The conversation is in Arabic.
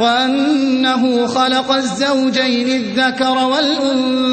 وأنه خلق الزوجين الذكر والأنثى